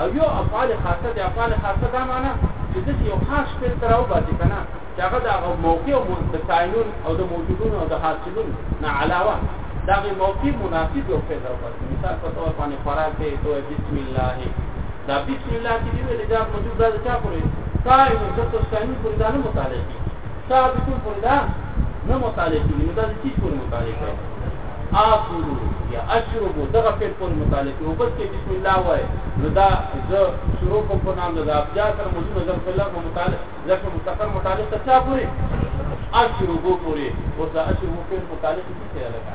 او یو افعال خاصه د افعال خاصه دا معنی چې د یو خاص فعل تر او باندې کنه چې هغه د هغه موقع او د کائنون او د موجودون او د حاصلون نه علاوه دا غي موقع مناسب او فعل او باندې مثال په تور باندې خوراک دی تو بسم الله دا بسم الله چې دی له جواب موجود دا چا پورې قائم او تصنیف پورې دا نه متعلق دا د ټول پورې دا نه مطالعه کیږي نو دا د چیز پورې مطالعه کوي آکل یا اشرب دغه په پورې مطالعه کوي او بس کې بسم الله وایي نو دا زه شروع کوم په نام د ابجا سره موضوع نظر په الله مطالعه ځکه مستقر مطالعه ته چا پورې اشرب پورې او دا اشرب په مطالعه کې څه لګا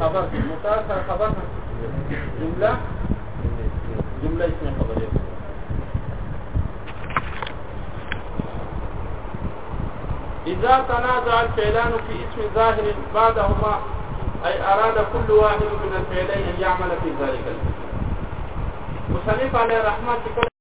خبر متاثر خبر جملة جملة اسمها خبرية إذا تنازع الفعلان في اسم ظاهر بعدهما أي أراد كل واحد من الفعلين أن يعمل في ذلك الاسم مصنف علی رحمت